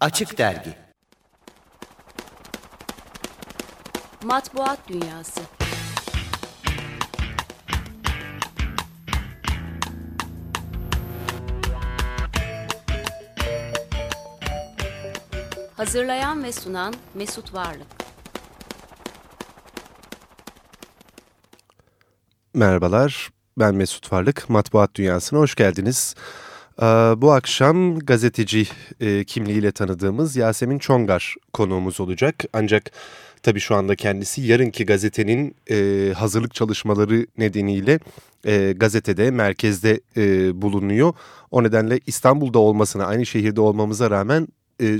Açık Dergi Matbuat Dünyası Hazırlayan ve sunan Mesut Varlık Merhabalar, ben Mesut Varlık. Matbuat Dünyası'na hoş geldiniz. Ee, bu akşam gazeteci e, kimliğiyle tanıdığımız Yasemin Çongar konuğumuz olacak. Ancak tabii şu anda kendisi yarınki gazetenin e, hazırlık çalışmaları nedeniyle e, gazetede, merkezde bulunuyor. O nedenle İstanbul'da olmasına, aynı şehirde olmamıza rağmen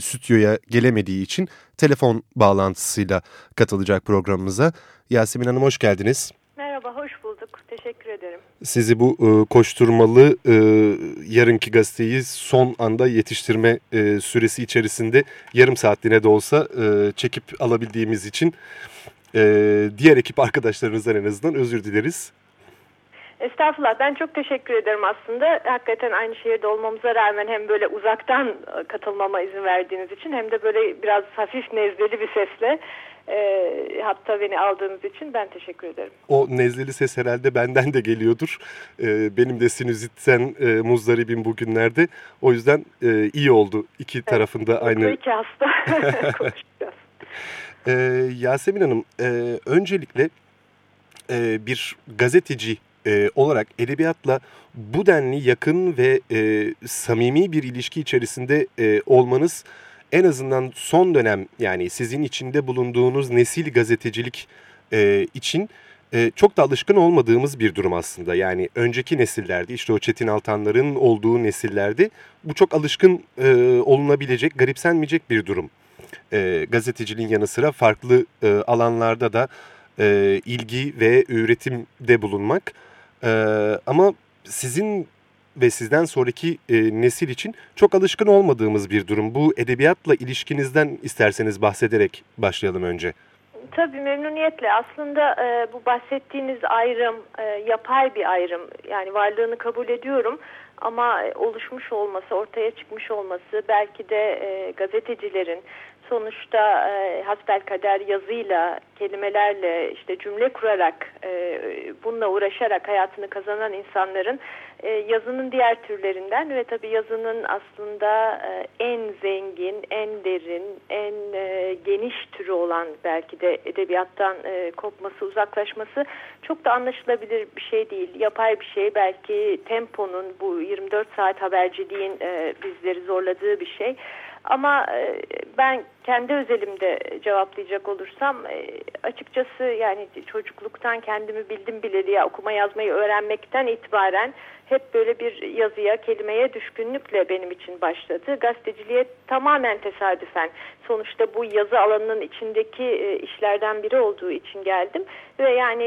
stüdyoya gelemediği için telefon bağlantısıyla katılacak programımıza. Yasemin Hanım hoş geldiniz. Merhaba, hoş. Sizi bu e, koşturmalı e, yarınki gazeteyi son anda yetiştirme e, süresi içerisinde yarım saatliğine de olsa e, çekip alabildiğimiz için e, diğer ekip arkadaşlarınızdan en azından özür dileriz. Estağfurullah. Ben çok teşekkür ederim aslında. Hakikaten aynı şehirde olmamıza rağmen hem böyle uzaktan e, katılmama izin verdiğiniz için hem de böyle biraz hafif nezleli bir sesle e, hatta beni aldığınız için ben teşekkür ederim. O nezleli ses herhalde benden de geliyordur. E, benim de sinüzitten e, muzdaribim bugünlerde. O yüzden e, iyi oldu iki evet, tarafında aynı. İki hasta konuşacağız. E, Yasemin Hanım e, öncelikle e, bir gazeteci e, olarak edebiyatla bu denli yakın ve e, samimi bir ilişki içerisinde e, olmanız en azından son dönem yani sizin içinde bulunduğunuz nesil gazetecilik e, için e, çok da alışkın olmadığımız bir durum aslında. Yani önceki nesillerde işte o Çetin Altanların olduğu nesillerde bu çok alışkın e, olunabilecek, garipsenmeyecek bir durum. E, gazeteciliğin yanı sıra farklı e, alanlarda da e, ilgi ve üretimde bulunmak. E, ama sizin ve sizden sonraki e, nesil için çok alışkın olmadığımız bir durum. Bu edebiyatla ilişkinizden isterseniz bahsederek başlayalım önce. Tabii memnuniyetle. Aslında e, bu bahsettiğiniz ayrım e, yapay bir ayrım. Yani varlığını kabul ediyorum ama oluşmuş olması, ortaya çıkmış olması belki de e, gazetecilerin sonuçta e, hasbelkader yazıyla, kelimelerle, işte cümle kurarak, e, bununla uğraşarak hayatını kazanan insanların e, yazının diğer türlerinden ve tabii yazının aslında e, en zengin, en derin, en e, geniş türü olan belki de edebiyattan e, kopması, uzaklaşması çok da anlaşılabilir bir şey değil. Yapay bir şey belki temponun bu 24 saat haberciliğin e, bizleri zorladığı bir şey. Ama e, ben kendi özelimde cevaplayacak olursam e, açıkçası yani çocukluktan kendimi bildim bileli ya okuma yazmayı öğrenmekten itibaren hep böyle bir yazıya, kelimeye düşkünlükle benim için başladı. Gazeteciliğe tamamen tesadüfen sonuçta bu yazı alanının içindeki e, işlerden biri olduğu için geldim. Ve yani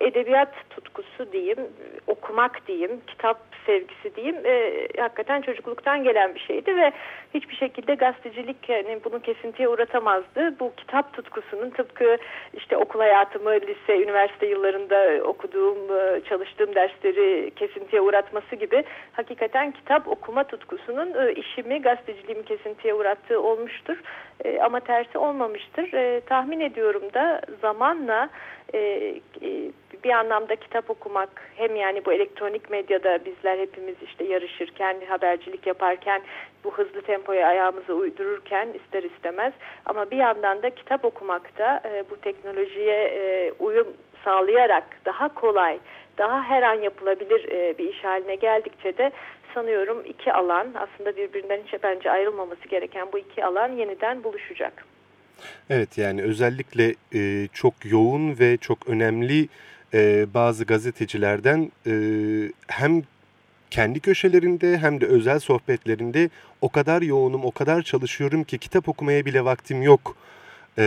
edebiyat tutkusu diyeyim, okumak diyeyim, kitap sevgisi diyeyim e, hakikaten çocukluktan gelen bir şeydi ve hiçbir şekilde gazetecilik yani bunu kesintiye uğratamazdı. Bu kitap tutkusunun tıpkı işte okul hayatımı, lise, üniversite yıllarında okuduğum, e, çalıştığım dersleri kesintiye uğratması gibi hakikaten kitap okuma tutkusunun e, işimi, gazeteciliğimi kesintiye uğrattığı olmuştur. E, ama tersi olmamıştır. E, tahmin ediyorum da zamanla e, e, bir anlamda kitap okumak hem yani bu elektronik medyada bizler hepimiz işte yarışırken, habercilik yaparken bu hızlı tempoya ayağımızı uydururken ister istemez ama bir yandan da kitap okumakta e, bu teknolojiye e, uyum sağlayarak daha kolay, daha her an yapılabilir e, bir iş haline geldikçe de sanıyorum iki alan aslında birbirinden hiç bence ayrılmaması gereken bu iki alan yeniden buluşacak. Evet yani özellikle e, çok yoğun ve çok önemli e, bazı gazetecilerden hem kendi köşelerinde hem de özel sohbetlerinde o kadar yoğunum, o kadar çalışıyorum ki kitap okumaya bile vaktim yok e,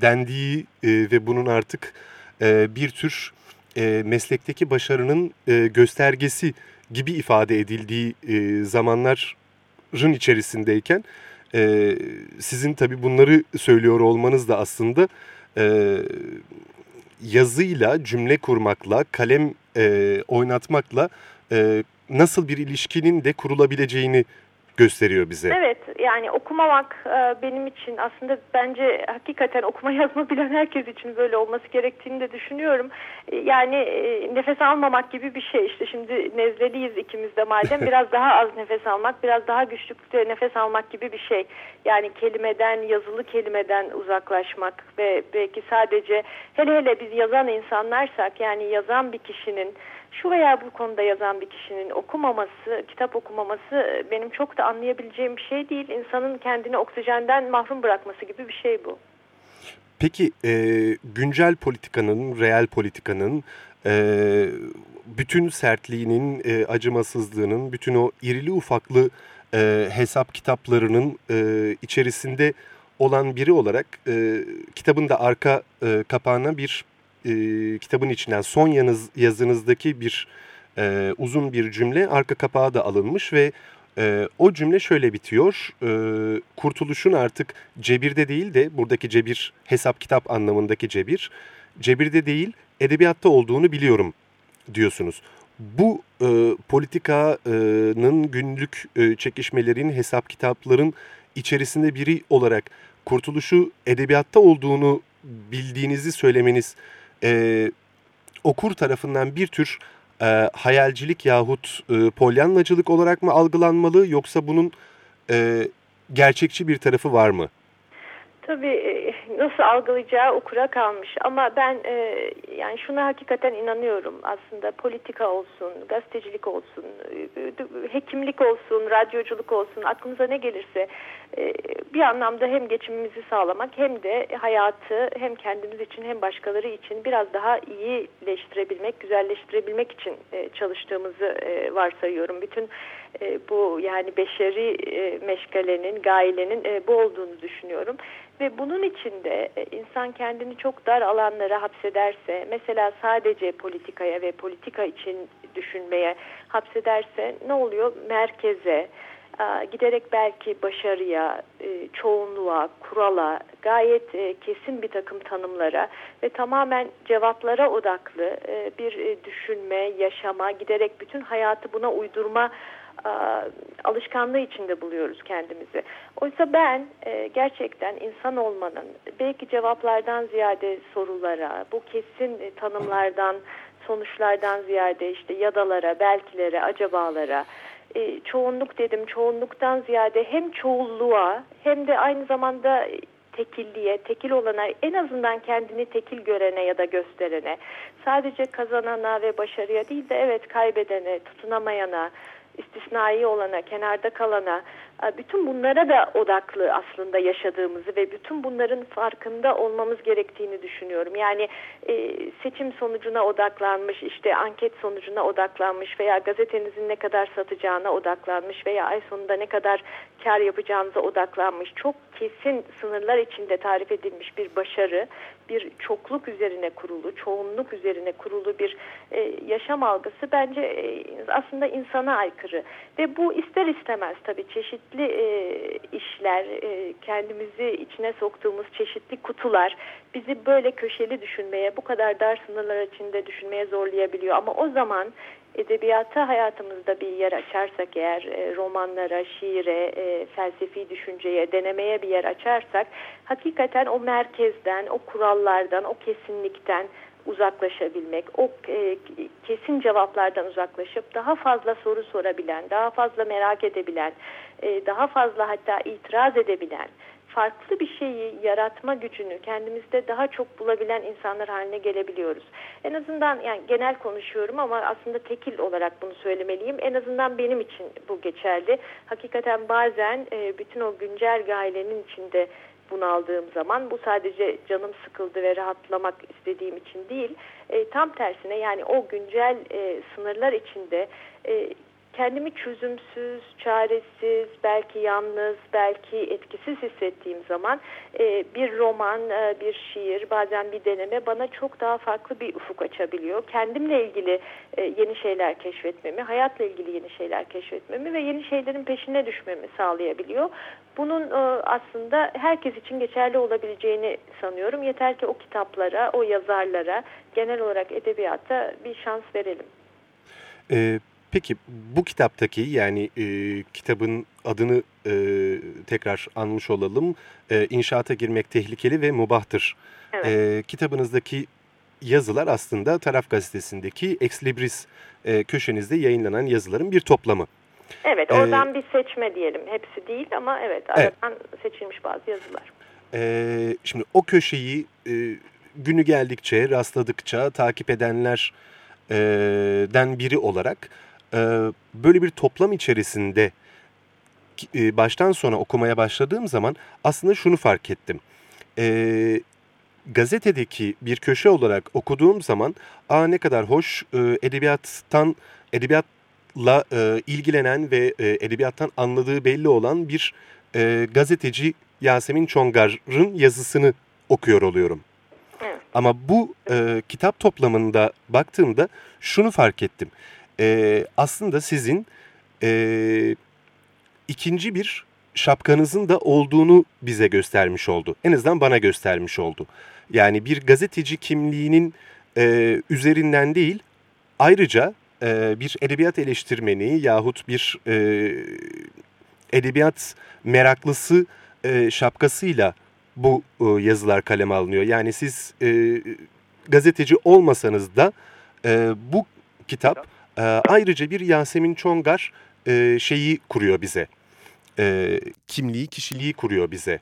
dendiği e, ve bunun artık e, bir tür e, meslekteki başarının e, göstergesi gibi ifade edildiği e, zamanların içerisindeyken e, sizin tabi bunları söylüyor olmanız da aslında e, yazıyla, cümle kurmakla, kalem e, oynatmakla e, nasıl bir ilişkinin de kurulabileceğini gösteriyor bize. Evet yani okumamak e, benim için aslında bence hakikaten okuma yazma bilen herkes için böyle olması gerektiğini de düşünüyorum. E, yani e, nefes almamak gibi bir şey işte şimdi nezleliyiz ikimiz de madem biraz daha az nefes almak biraz daha güçlükte nefes almak gibi bir şey. Yani kelimeden yazılı kelimeden uzaklaşmak ve belki sadece hele hele biz yazan insanlarsak yani yazan bir kişinin şu veya bu konuda yazan bir kişinin okumaması, kitap okumaması benim çok da anlayabileceğim bir şey değil. İnsanın kendini oksijenden mahrum bırakması gibi bir şey bu. Peki e, güncel politikanın, reel politikanın, e, bütün sertliğinin, e, acımasızlığının, bütün o irili ufaklı e, hesap kitaplarının e, içerisinde olan biri olarak e, kitabın da arka e, kapağına bir e, kitabın içinden son yanız, yazınızdaki bir e, uzun bir cümle arka kapağı da alınmış ve e, o cümle şöyle bitiyor. E, kurtuluşun artık cebirde değil de buradaki cebir hesap kitap anlamındaki cebir cebirde değil edebiyatta olduğunu biliyorum diyorsunuz. Bu e, politikanın günlük e, çekişmelerin hesap kitapların içerisinde biri olarak kurtuluşu edebiyatta olduğunu bildiğinizi söylemeniz e, okur tarafından bir tür e, hayalcilik yahut e, polyanlacılık olarak mı algılanmalı yoksa bunun e, gerçekçi bir tarafı var mı? Tabii e, nasıl algılayacağı okura kalmış ama ben e, yani şuna hakikaten inanıyorum aslında politika olsun, gazetecilik olsun, e, hekimlik olsun, radyoculuk olsun aklınıza ne gelirse e, bir anlamda hem geçimimizi sağlamak hem de hayatı hem kendimiz için hem başkaları için biraz daha iyileştirebilmek, güzelleştirebilmek için e, çalıştığımızı e, varsayıyorum. Bütün e, bu yani beşeri e, meşgalenin, gayenin e, bu olduğunu düşünüyorum. Ve bunun içinde e, insan kendini çok dar alanlara hapsederse, mesela sadece politikaya ve politika için düşünmeye hapsederse ne oluyor? Merkeze, giderek belki başarıya, e, çoğunluğa, kurala, gayet e, kesin bir takım tanımlara ve tamamen cevaplara odaklı bir düşünme, yaşama, giderek bütün hayatı buna uydurma alışkanlığı içinde buluyoruz kendimizi. Oysa ben e, gerçekten insan olmanın belki cevaplardan ziyade sorulara, bu kesin e, tanımlardan, sonuçlardan ziyade işte yadalara, belkilere, acabalara, e, çoğunluk dedim çoğunluktan ziyade hem çoğulluğa hem de aynı zamanda tekilliğe, tekil olana, en azından kendini tekil görene ya da gösterene, sadece kazanana ve başarıya değil de evet kaybedene, tutunamayana, istisnai olana, kenarda kalana, bütün bunlara da odaklı aslında yaşadığımızı ve bütün bunların farkında olmamız gerektiğini düşünüyorum. Yani e, seçim sonucuna odaklanmış, işte anket sonucuna odaklanmış veya gazetenizin ne kadar satacağına odaklanmış veya ay sonunda ne kadar kar yapacağınıza odaklanmış, çok kesin sınırlar içinde tarif edilmiş bir başarı, bir çokluk üzerine kurulu, çoğunluk üzerine kurulu bir e, yaşam algısı bence e, aslında insana aykırı. Ve bu ister istemez tabii çeşitli e, işler, e, kendimizi içine soktuğumuz çeşitli kutular bizi böyle köşeli düşünmeye, bu kadar dar sınırlar içinde düşünmeye zorlayabiliyor. Ama o zaman edebiyata hayatımızda bir yer açarsak eğer e, romanlara, şiire, e, felsefi düşünceye, denemeye bir yer açarsak hakikaten o merkezden, o kurallardan, o kesinlikten uzaklaşabilmek, o e, kesin cevaplardan uzaklaşıp daha fazla soru sorabilen, daha fazla merak edebilen, e, daha fazla hatta itiraz edebilen, farklı bir şeyi yaratma gücünü kendimizde daha çok bulabilen insanlar haline gelebiliyoruz. En azından yani genel konuşuyorum ama aslında tekil olarak bunu söylemeliyim. En azından benim için bu geçerli. Hakikaten bazen e, bütün o güncel gailenin içinde bunaldığım zaman bu sadece canım sıkıldı ve rahatlamak istediğim için değil. E, tam tersine yani o güncel e, sınırlar içinde e, kendimi çözümsüz, çaresiz, belki yalnız, belki etkisiz hissettiğim zaman e, bir roman, e, bir şiir, bazen bir deneme bana çok daha farklı bir ufuk açabiliyor. Kendimle ilgili e, yeni şeyler keşfetmemi, hayatla ilgili yeni şeyler keşfetmemi ve yeni şeylerin peşine düşmemi sağlayabiliyor. Bunun e, aslında herkes için geçerli olabileceğini sanıyorum. Yeter ki o kitaplara, o yazarlara, genel olarak edebiyata bir şans verelim. Evet peki bu kitaptaki yani e, kitabın adını e, tekrar anmış olalım. E, İnşaata girmek tehlikeli ve mubahtır. Evet. E, kitabınızdaki yazılar aslında Taraf Gazetesi'ndeki Ex Libris e, köşenizde yayınlanan yazıların bir toplamı. Evet oradan ee, bir seçme diyelim. Hepsi değil ama evet aradan evet. seçilmiş bazı yazılar. Ee, şimdi o köşeyi e, günü geldikçe, rastladıkça takip edenlerden biri olarak e, böyle bir toplam içerisinde e, baştan sona okumaya başladığım zaman aslında şunu fark ettim. E, gazetedeki bir köşe olarak okuduğum zaman aa ne kadar hoş e, edebiyattan edebiyatla e, ilgilenen ve e, edebiyattan anladığı belli olan bir e, gazeteci Yasemin Çongar'ın yazısını okuyor oluyorum. Ama bu e, kitap toplamında baktığımda şunu fark ettim. E, aslında sizin e, ikinci bir şapkanızın da olduğunu bize göstermiş oldu. En azından bana göstermiş oldu. Yani bir gazeteci kimliğinin e, üzerinden değil, ayrıca e, bir edebiyat eleştirmeni yahut bir e, edebiyat meraklısı e, şapkasıyla bu e, yazılar kaleme alınıyor. Yani siz e, gazeteci olmasanız da e, bu kitap e, ayrıca bir Yasemin Çongar e, şeyi kuruyor bize. E, kimliği, kişiliği kuruyor bize.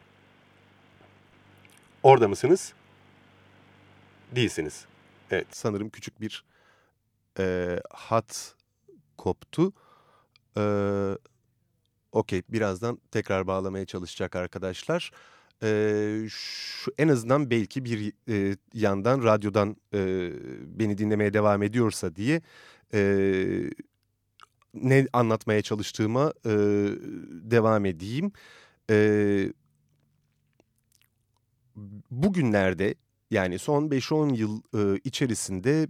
Orada mısınız? Değilsiniz. Evet sanırım küçük bir e, hat koptu. E, Okey birazdan tekrar bağlamaya çalışacak arkadaşlar e, şu en azından belki bir e, yandan radyodan e, beni dinlemeye devam ediyorsa diye e, ne anlatmaya çalıştığıma e, devam edeyim. E, bugünlerde yani son 5-10 yıl e, içerisinde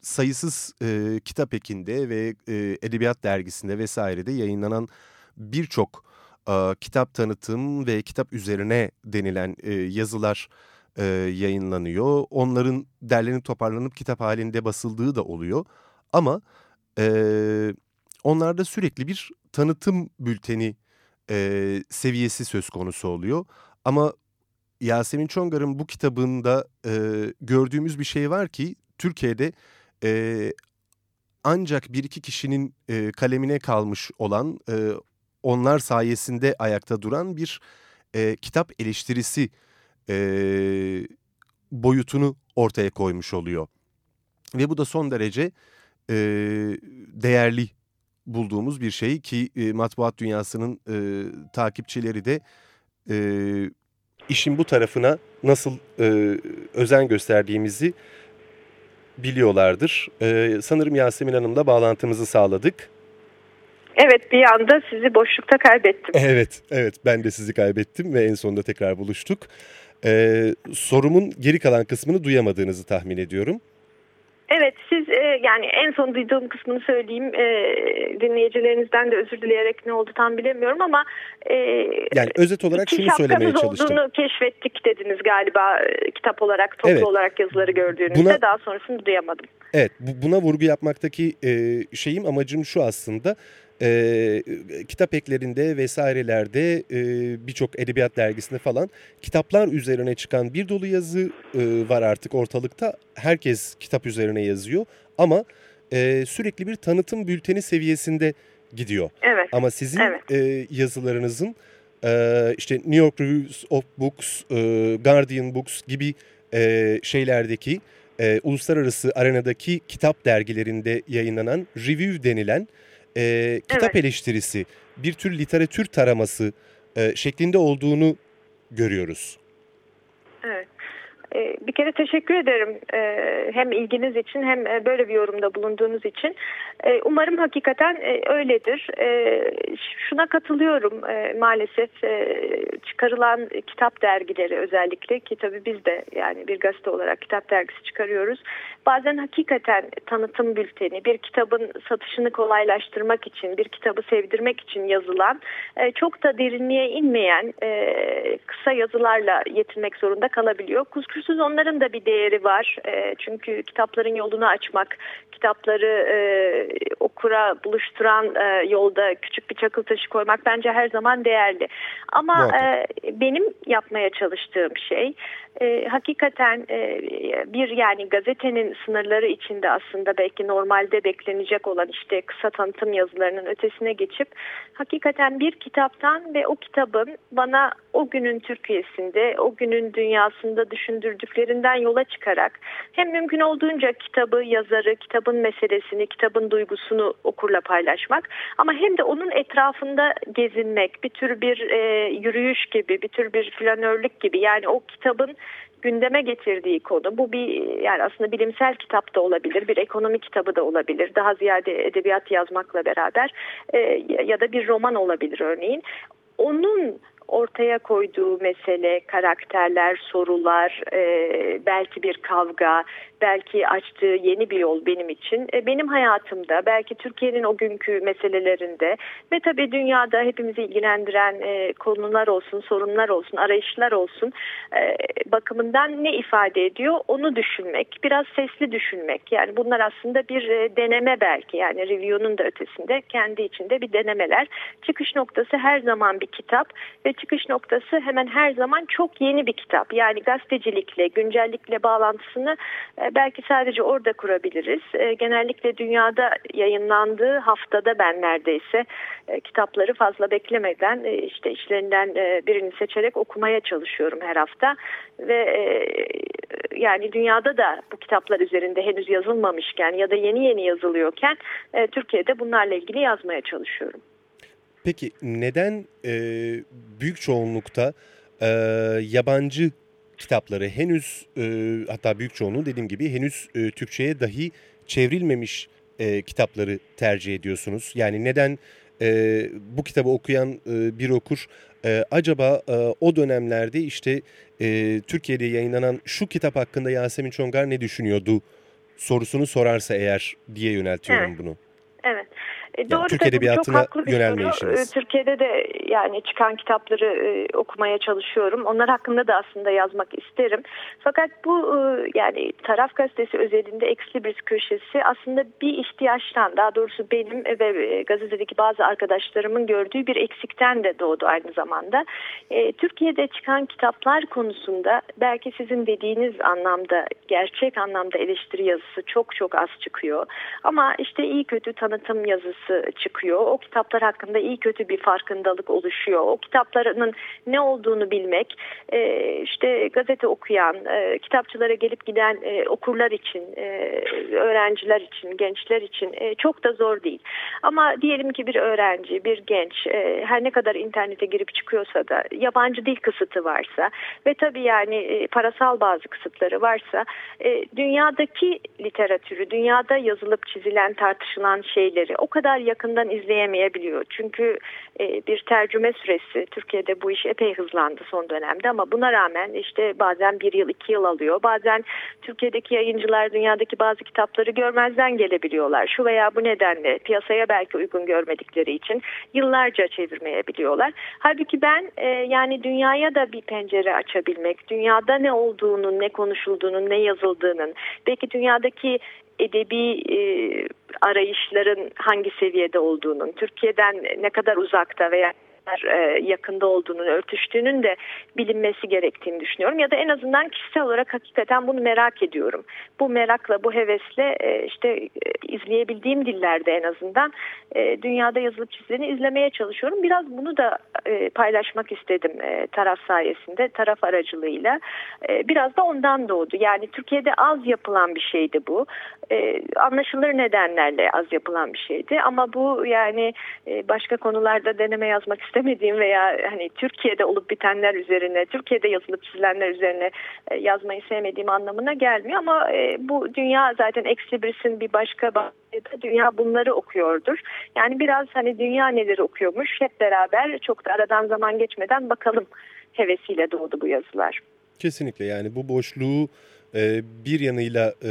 sayısız e, kitap ekinde ve e, edebiyat dergisinde vesairede yayınlanan birçok e, kitap tanıtım ve kitap üzerine denilen e, yazılar e, yayınlanıyor. Onların derlenip toparlanıp kitap halinde basıldığı da oluyor. Ama e, onlarda sürekli bir tanıtım bülteni e, seviyesi söz konusu oluyor. Ama Yasemin Çongar'ın bu kitabında e, gördüğümüz bir şey var ki Türkiye'de e, ancak bir iki kişinin e, kalemine kalmış olan e, onlar sayesinde ayakta duran bir e, kitap eleştirisi e, boyutunu ortaya koymuş oluyor. Ve bu da son derece e, değerli bulduğumuz bir şey ki e, matbuat dünyasının e, takipçileri de e, işin bu tarafına nasıl e, özen gösterdiğimizi biliyorlardır. E, sanırım Yasemin Hanım'la bağlantımızı sağladık. Evet bir anda sizi boşlukta kaybettim. Evet, evet ben de sizi kaybettim ve en sonunda tekrar buluştuk. Ee, sorumun geri kalan kısmını duyamadığınızı tahmin ediyorum. Evet siz yani en son duyduğum kısmını söyleyeyim e, dinleyicilerinizden de özür dileyerek ne oldu tam bilemiyorum ama e, yani özet olarak şunu söylemeye çalıştım. olduğunu keşfettik dediniz galiba e, kitap olarak toplu evet. olarak yazıları gördüğünüzde buna, daha sonrasını duyamadım. Evet bu, buna vurgu yapmaktaki e, şeyim amacım şu aslında e, kitap eklerinde vesairelerde e, birçok edebiyat dergisinde falan kitaplar üzerine çıkan bir dolu yazı e, var artık ortalıkta. Herkes kitap üzerine yazıyor ama e, sürekli bir tanıtım bülteni seviyesinde gidiyor. Evet. Ama sizin evet. e, yazılarınızın e, işte New York Reviews of Books, e, Guardian Books gibi e, şeylerdeki e, uluslararası arenadaki kitap dergilerinde yayınlanan review denilen e, kitap evet. eleştirisi, bir tür literatür taraması e, şeklinde olduğunu görüyoruz. Ee, bir kere teşekkür ederim ee, hem ilginiz için hem e, böyle bir yorumda bulunduğunuz için. Ee, umarım hakikaten e, öyledir. Şuna katılıyorum e, maalesef çıkarılan kitap dergileri özellikle ki tabii biz de yani bir gazete olarak kitap dergisi çıkarıyoruz. Bazen hakikaten tanıtım bülteni bir kitabın satışını kolaylaştırmak için bir kitabı sevdirmek için yazılan çok da derinliğe inmeyen kısa yazılarla yetinmek zorunda kalabiliyor. Kuşkusuz Kuşkusuz onların da bir değeri var. E, çünkü kitapların yolunu açmak, kitapları e, okura buluşturan e, yolda küçük bir çakıl taşı koymak bence her zaman değerli. Ama e, benim yapmaya çalıştığım şey e, hakikaten e, bir yani gazetenin sınırları içinde aslında belki normalde beklenecek olan işte kısa tanıtım yazılarının ötesine geçip hakikaten bir kitaptan ve o kitabın bana o günün Türkiye'sinde, o günün dünyasında düşündürdüklerinden yola çıkarak hem mümkün olduğunca kitabı, yazarı, kitabın meselesini, kitabın duygusunu okurla paylaşmak ama hem de onun etrafında gezinmek, bir tür bir e, yürüyüş gibi, bir tür bir flanörlük gibi yani o kitabın gündeme getirdiği konu. Bu bir yani aslında bilimsel kitap da olabilir, bir ekonomi kitabı da olabilir. Daha ziyade edebiyat yazmakla beraber e, ya da bir roman olabilir örneğin. Onun ortaya koyduğu mesele, karakterler, sorular, e, belki bir kavga, belki açtığı yeni bir yol benim için. E, benim hayatımda, belki Türkiye'nin o günkü meselelerinde ve tabii dünyada hepimizi ilgilendiren e, konular olsun, sorunlar olsun, arayışlar olsun e, bakımından ne ifade ediyor onu düşünmek, biraz sesli düşünmek. Yani bunlar aslında bir deneme belki yani review'nun da ötesinde kendi içinde bir denemeler. Çıkış noktası her zaman bir kitap ve çıkış noktası hemen her zaman çok yeni bir kitap. Yani gazetecilikle, güncellikle bağlantısını belki sadece orada kurabiliriz. E, genellikle dünyada yayınlandığı haftada ben neredeyse e, kitapları fazla beklemeden işte işlerinden birini seçerek okumaya çalışıyorum her hafta ve yani dünyada da bu kitaplar üzerinde henüz yazılmamışken ya da yeni yeni yazılıyorken Türkiye'de bunlarla ilgili yazmaya çalışıyorum. Peki neden e, büyük çoğunlukta e, yabancı kitapları henüz e, hatta büyük çoğunluğu dediğim gibi henüz e, Türkçe'ye dahi çevrilmemiş e, kitapları tercih ediyorsunuz? Yani neden e, bu kitabı okuyan e, bir okur e, acaba e, o dönemlerde işte e, Türkiye'de yayınlanan şu kitap hakkında Yasemin Çongar ne düşünüyordu sorusunu sorarsa eğer diye yöneltiyorum evet. bunu. E, doğru Türk Edebiyatı'na yönelme işiniz. Türkiye'de de yani çıkan kitapları e, okumaya çalışıyorum. Onlar hakkında da aslında yazmak isterim. Fakat bu e, yani taraf gazetesi özelinde Exlibris köşesi aslında bir ihtiyaçtan daha doğrusu benim ve gazetedeki bazı arkadaşlarımın gördüğü bir eksikten de doğdu aynı zamanda. E, Türkiye'de çıkan kitaplar konusunda belki sizin dediğiniz anlamda gerçek anlamda eleştiri yazısı çok çok az çıkıyor. Ama işte iyi kötü tanıtım yazısı yazısı çıkıyor. O kitaplar hakkında iyi kötü bir farkındalık oluşuyor. O kitaplarının ne olduğunu bilmek, e, işte gazete okuyan, e, kitapçılara gelip giden e, okurlar için, öğrenciler için, gençler için çok da zor değil. Ama diyelim ki bir öğrenci, bir genç her ne kadar internete girip çıkıyorsa da yabancı dil kısıtı varsa ve tabii yani parasal bazı kısıtları varsa dünyadaki literatürü, dünyada yazılıp çizilen, tartışılan şeyleri o kadar kadar yakından izleyemeyebiliyor. Çünkü e, bir tercüme süresi Türkiye'de bu iş epey hızlandı son dönemde ama buna rağmen işte bazen bir yıl iki yıl alıyor. Bazen Türkiye'deki yayıncılar dünyadaki bazı kitapları görmezden gelebiliyorlar. Şu veya bu nedenle piyasaya belki uygun görmedikleri için yıllarca çevirmeyebiliyorlar. Halbuki ben e, yani dünyaya da bir pencere açabilmek, dünyada ne olduğunu, ne konuşulduğunu, ne yazıldığının, belki dünyadaki edebi e, arayışların hangi seviyede olduğunun, Türkiye'den ne kadar uzakta veya e, yakında olduğunun, örtüştüğünün de bilinmesi gerektiğini düşünüyorum. Ya da en azından kişisel olarak hakikaten bunu merak ediyorum. Bu merakla, bu hevesle e, işte e, izleyebildiğim dillerde en azından dünyada yazılıp çizileni izlemeye çalışıyorum. Biraz bunu da paylaşmak istedim taraf sayesinde, taraf aracılığıyla. Biraz da ondan doğdu. Yani Türkiye'de az yapılan bir şeydi bu. Anlaşılır nedenlerle az yapılan bir şeydi. Ama bu yani başka konularda deneme yazmak istedim istemediğim veya hani Türkiye'de olup bitenler üzerine, Türkiye'de yazılıp çizilenler üzerine e, yazmayı sevmediğim anlamına gelmiyor ama e, bu dünya zaten Exlibris'in bir başka dünya bunları okuyordur. Yani biraz hani dünya neleri okuyormuş hep beraber çok da aradan zaman geçmeden bakalım hevesiyle doğdu bu yazılar. Kesinlikle yani bu boşluğu bir yanıyla e,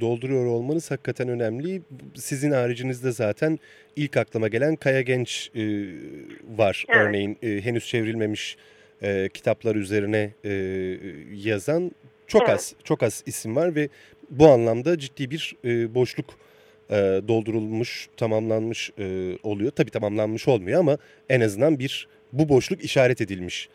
dolduruyor olmanız hakikaten önemli. Sizin haricinizde zaten ilk aklıma gelen Kaya Genç e, var. Evet. Örneğin henüz çevrilmemiş kitaplar üzerine yazan çok Evet. az çok az isim var ve bu anlamda ciddi bir e, boşluk e, doldurulmuş, tamamlanmış e, oluyor. Tabii tamamlanmış olmuyor ama en azından bir bu boşluk işaret edilmiş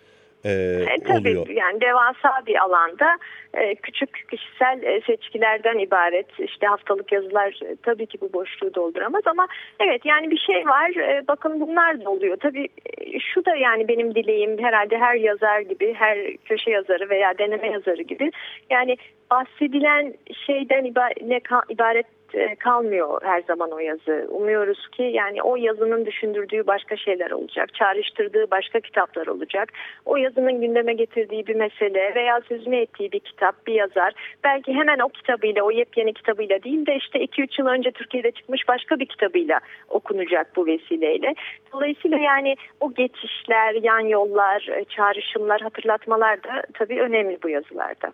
e, E, tabii oluyor. yani devasa bir alanda e, küçük kişisel e, seçkilerden ibaret işte haftalık yazılar e, tabii ki bu boşluğu dolduramaz ama evet yani bir şey var e, bakın bunlar da oluyor tabii e, şu da yani benim dileğim herhalde her yazar gibi her köşe yazarı veya deneme yazarı gibi yani bahsedilen şeyden iba- ne ibaret e, kalmıyor her zaman o yazı. Umuyoruz ki yani o yazının düşündürdüğü başka şeyler olacak, çağrıştırdığı başka kitaplar olacak. O yazının gündeme getirdiği bir mesele veya sözünü ettiği bir kitap, bir yazar belki hemen o kitabıyla, o yepyeni kitabıyla değil de işte 2-3 yıl önce Türkiye'de çıkmış başka bir kitabıyla okunacak bu vesileyle. Dolayısıyla yani o geçişler, yan yollar, e, çağrışımlar, hatırlatmalar da tabii önemli bu yazılarda.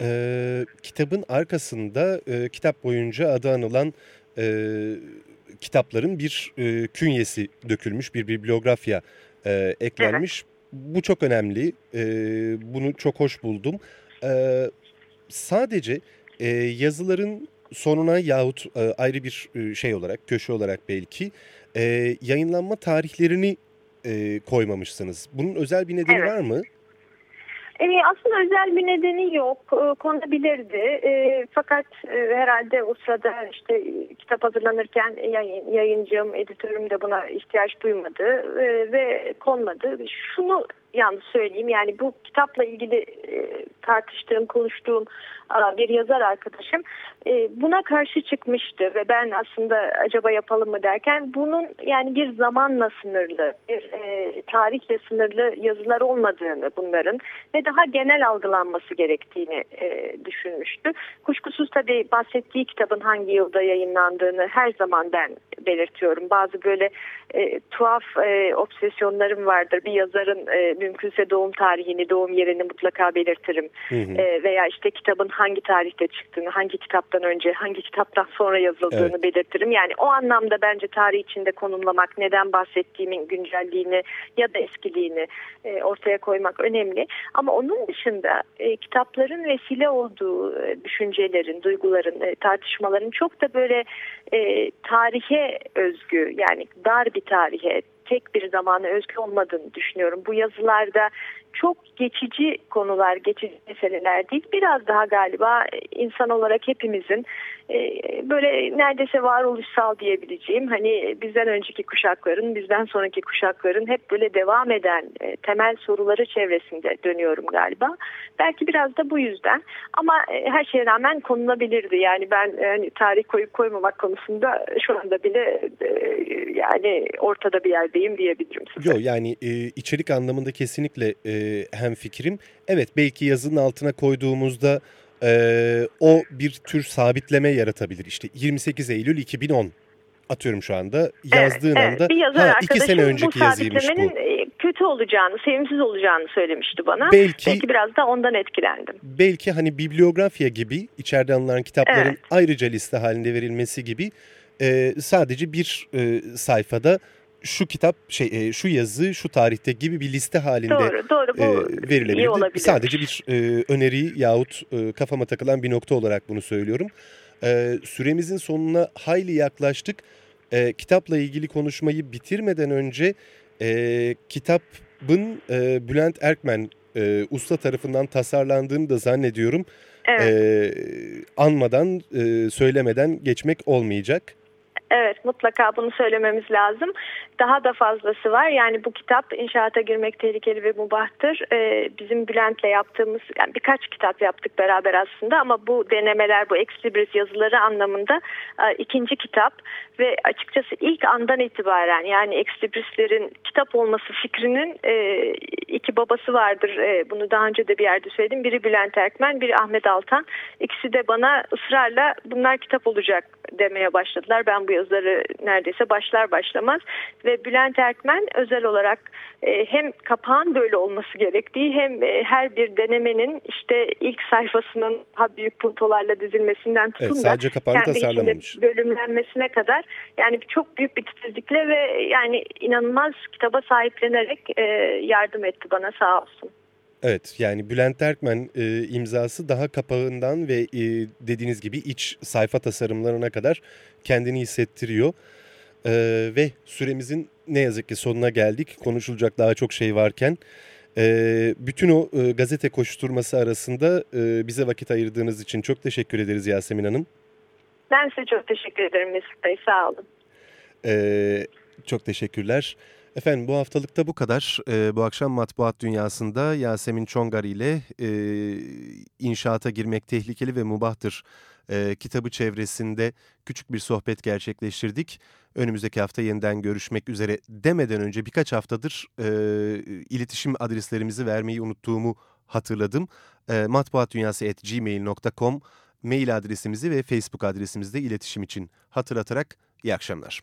Ee, kitabın arkasında e, kitap boyunca adı anılan e, kitapların bir e, künyesi dökülmüş, bir bibliografya e, eklenmiş. Bu çok önemli, e, bunu çok hoş buldum. E, sadece e, yazıların sonuna yahut e, ayrı bir e, şey olarak, köşe olarak belki e, yayınlanma tarihlerini e, koymamışsınız. Bunun özel bir nedeni Evet. var mı? E, aslında özel bir nedeni yok. E, konabilirdi. E, fakat e, herhalde o sırada işte kitap hazırlanırken yayın, yayıncım, editörüm de buna ihtiyaç duymadı e, ve konmadı. Şunu yalnız söyleyeyim yani bu kitapla ilgili e, tartıştığım, konuştuğum bir yazar arkadaşım e, buna karşı çıkmıştı ve ben aslında acaba yapalım mı derken bunun yani bir zamanla sınırlı, bir e, tarihle sınırlı yazılar olmadığını bunların ve daha genel algılanması gerektiğini e, düşünmüştü. Kuşkusuz tabii bahsettiği kitabın hangi yılda yayınlandığını her zaman ben belirtiyorum. Bazı böyle tuhaf obsesyonlarım vardır. Bir yazarın mümkünse doğum tarihini, doğum yerini mutlaka belirtirim. Hı hı. E, veya işte kitabın hangi tarihte çıktığını, hangi kitaptan önce, hangi kitaptan sonra yazıldığını belirtirim. Yani o anlamda bence tarih içinde konumlamak, neden bahsettiğimin güncelliğini ya da eskiliğini e, ortaya koymak önemli. Ama onun dışında e, kitapların vesile olduğu e, düşüncelerin, duyguların, e, tartışmaların çok da böyle e, tarihe özgü yani dar bir tarihe tek bir zamana özgü olmadığını düşünüyorum. Bu yazılarda çok geçici konular, geçici meseleler değil. Biraz daha galiba insan olarak hepimizin e, böyle neredeyse varoluşsal diyebileceğim hani bizden önceki kuşakların, bizden sonraki kuşakların hep böyle devam eden e, temel soruları çevresinde dönüyorum galiba. Belki biraz da bu yüzden ama e, her şeye rağmen konulabilirdi. Yani ben hani tarih koyup koymamak konusunda şu anda bile yani ortada bir yerdeyim diyebilirim size. Yok yani e, içerik anlamında kesinlikle e, hem fikrim. Evet belki yazının altına koyduğumuzda e, o bir tür sabitleme yaratabilir. İşte 28 Eylül 2010 atıyorum şu anda yazdığın Evet, anda bir yazar ha, iki sene önceki bu yazıymış bu. e, kötü olacağını, sevimsiz olacağını söylemişti bana. Belki- Belki biraz da ondan etkilendim. Belki hani bibliografya gibi içeride alınan kitapların Evet. ayrıca liste halinde verilmesi gibi e, sadece bir e, sayfada şu kitap şey e, şu yazı şu tarihte gibi bir liste halinde Doğru, doğru bu e, olabilir. Sadece bir e, öneri yahut kafama takılan bir nokta olarak bunu söylüyorum. Süremizin sonuna hayli yaklaştık. Kitapla ilgili konuşmayı bitirmeden önce kitabın Bülent Erkmen usta tarafından tasarlandığını da zannediyorum. Evet. Anmadan, söylemeden geçmek olmayacak. Evet mutlaka bunu söylememiz lazım. Daha da fazlası var. Yani bu kitap inşaata girmek tehlikeli ve mubahtır. Ee, bizim Bülent'le yaptığımız yani birkaç kitap yaptık beraber aslında ama bu denemeler bu Exlibris yazıları anlamında e, ikinci kitap ve açıkçası ilk andan itibaren yani Exlibris'lerin kitap olması fikrinin e, iki babası vardır. E, bunu daha önce de bir yerde söyledim. Biri Bülent Erkmen, biri Ahmet Altan. İkisi de bana ısrarla bunlar kitap olacak demeye başladılar. Ben bu yazıları neredeyse başlar başlamaz ve Bülent Erkmen özel olarak e, hem kapağın böyle olması gerektiği hem e, her bir denemenin işte ilk sayfasının daha büyük puntolarla dizilmesinden tutun Evet, sadece kapağını tasarlamamış. bölümlenmesine kadar yani çok büyük bir titizlikle ve yani inanılmaz kitaba sahiplenerek e, yardım etti bana sağ olsun. Evet yani Bülent Erkmen e, imzası daha kapağından ve e, dediğiniz gibi iç sayfa tasarımlarına kadar kendini hissettiriyor. E, ve süremizin ne yazık ki sonuna geldik. Konuşulacak daha çok şey varken. E, bütün o e, gazete koşturması arasında e, bize vakit ayırdığınız için çok teşekkür ederiz Yasemin Hanım. Ben size çok teşekkür ederim Mesut Bey sağ olun. E, çok teşekkürler. Efendim bu haftalıkta bu kadar. Ee, bu akşam Matbuat Dünyası'nda Yasemin Çongar ile e, inşaata girmek tehlikeli ve mubahtır e, kitabı çevresinde küçük bir sohbet gerçekleştirdik. Önümüzdeki hafta yeniden görüşmek üzere demeden önce birkaç haftadır e, iletişim adreslerimizi vermeyi unuttuğumu hatırladım. E, matbuatdunyası.gmail.com mail adresimizi ve Facebook adresimizde iletişim için hatırlatarak iyi akşamlar.